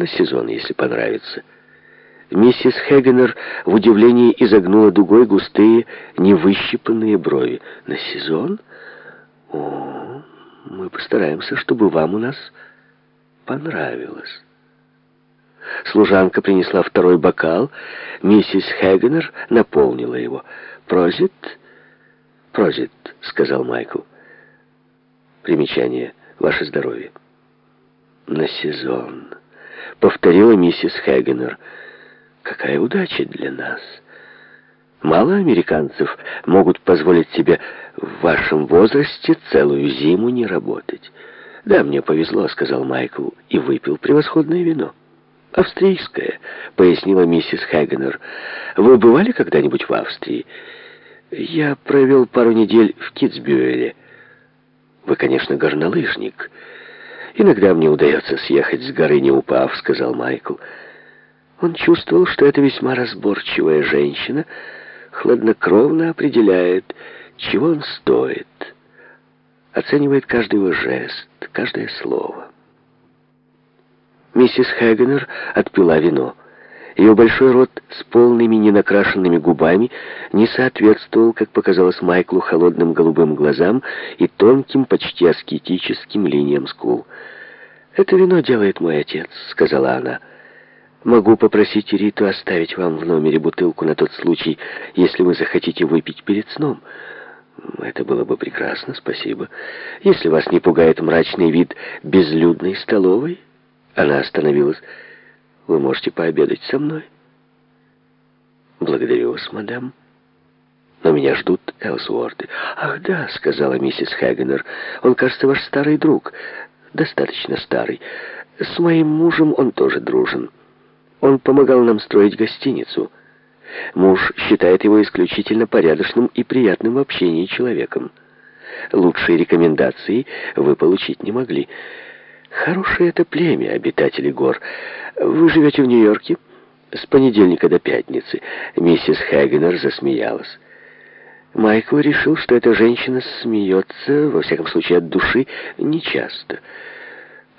на сезон, если понравится». Миссис Хегенер в удивлении изогнула дугой густые, невыщипанные брови. «На сезон? О, мы постараемся, чтобы вам у нас понравилось». Служанка принесла второй бокал. Миссис Хегенер наполнила его. «Прозит?» «Прозит», — сказал Майкл. Примечание. Ваше здоровье. «На сезон», — повторила миссис Хегенер. Какая удача для нас. Мало американцев могут позволить себе в вашем возрасте целую зиму не работать. Да, мне повезло, сказал Майкл, и выпил превосходное вино. «Австрийское», — пояснила миссис Хагенер. «Вы бывали когда-нибудь в Австрии?» «Я провел пару недель в Китсбюэле». «Вы, конечно, горнолыжник. Иногда мне удается съехать с горы, не упав», — сказал Майкл. Он чувствовал, что эта весьма разборчивая женщина хладнокровно определяет, чего он стоит, оценивает каждый его жест, каждое слово. Миссис Хэгенер отпила вино. Ее большой рот с полными ненакрашенными губами не соответствовал, как показалось Майклу, холодным голубым глазам и тонким, почти аскетическим линиям скул. «Это вино делает мой отец», — сказала она. Могу попросить Риту оставить вам в номере бутылку на тот случай, если вы захотите выпить перед сном. Это было бы прекрасно, спасибо. Если вас не пугает мрачный вид безлюдной столовой, она остановилась. Вы можете пообедать со мной. Благодарю вас, мадам. Но меня ждут Элсуорты. Ах, да, сказала миссис Хагенер. Он, кажется, ваш старый друг. Достаточно старый. С моим мужем он тоже дружен. Он помогал нам строить гостиницу. Муж считает его исключительно порядочным и приятным в общении человеком. Лучшие рекомендации вы получить не могли. Хорошее это племя, обитатели гор. Вы живете в Нью-Йорке? С понедельника до пятницы. Миссис Хагенер засмеялась. Майкл решил, что эта женщина смеется, во всяком случае от души, нечасто.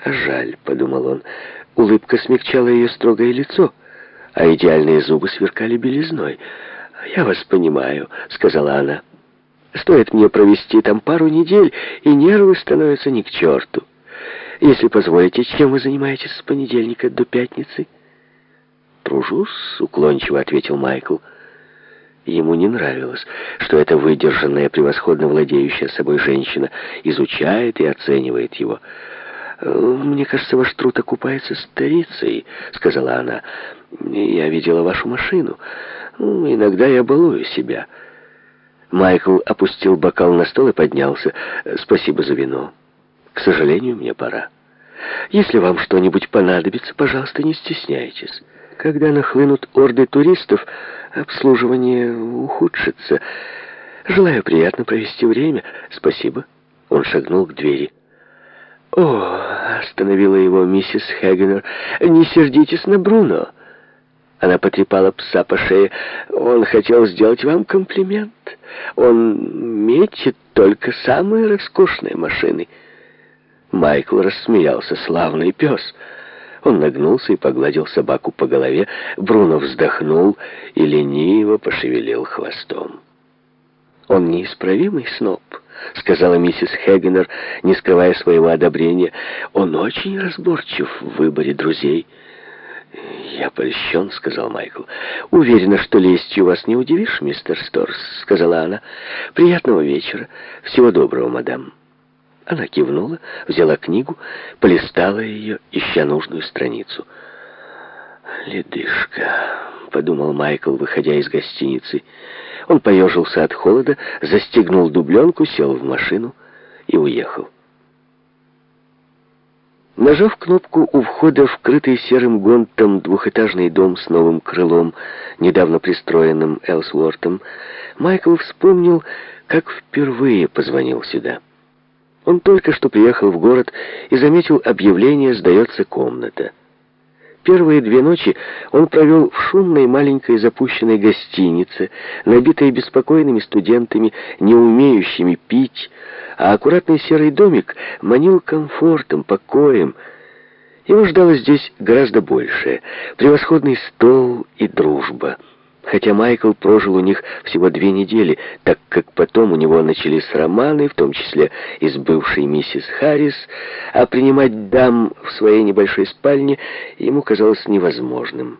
«А жаль», — подумал он, — Улыбка смягчала ее строгое лицо, а идеальные зубы сверкали белизной. «Я вас понимаю», — сказала она. «Стоит мне провести там пару недель, и нервы становятся ни к черту. Если позволите, чем вы занимаетесь с понедельника до пятницы?» «Тружусь», — уклончиво ответил Майкл. Ему не нравилось, что эта выдержанная, превосходно владеющая собой женщина изучает и оценивает его. «Мне кажется, ваш труд окупается старицей», — сказала она. «Я видела вашу машину. Ну, иногда я балую себя». Майкл опустил бокал на стол и поднялся. «Спасибо за вино. К сожалению, мне пора. Если вам что-нибудь понадобится, пожалуйста, не стесняйтесь. Когда нахлынут орды туристов, обслуживание ухудшится. Желаю приятно провести время. Спасибо». Он шагнул к двери. «О!» — остановила его миссис Хэгенер. «Не сердитесь на Бруно!» Она потрепала пса по шее. «Он хотел сделать вам комплимент. Он метит только самые роскошные машины». Майкл рассмеялся. «Славный пес!» Он нагнулся и погладил собаку по голове. Бруно вздохнул и лениво пошевелил хвостом. «Он неисправимый сноб», — сказала миссис Хегенер, не скрывая своего одобрения. «Он очень разборчив в выборе друзей». «Я польщен», — сказал Майкл. «Уверена, что лестью вас не удивишь, мистер Сторс», — сказала она. «Приятного вечера. Всего доброго, мадам». Она кивнула, взяла книгу, полистала ее, ища нужную страницу. «Ледышка», — подумал Майкл, выходя из гостиницы. Он поежился от холода, застегнул дубленку, сел в машину и уехал. Нажав кнопку у входа в крытый серым гонтом двухэтажный дом с новым крылом, недавно пристроенным Элсвортом, Майкл вспомнил, как впервые позвонил сюда. Он только что приехал в город и заметил объявление «Сдается комната». Первые две ночи он провел в шумной маленькой запущенной гостинице, набитой беспокойными студентами, не умеющими пить, а аккуратный серый домик манил комфортом, покоем. Его ждало здесь гораздо большее. Превосходный стол и дружба. Хотя Майкл прожил у них всего две недели, так как потом у него начались романы, в том числе и с бывшей миссис Харрис, а принимать дам в своей небольшой спальне ему казалось невозможным.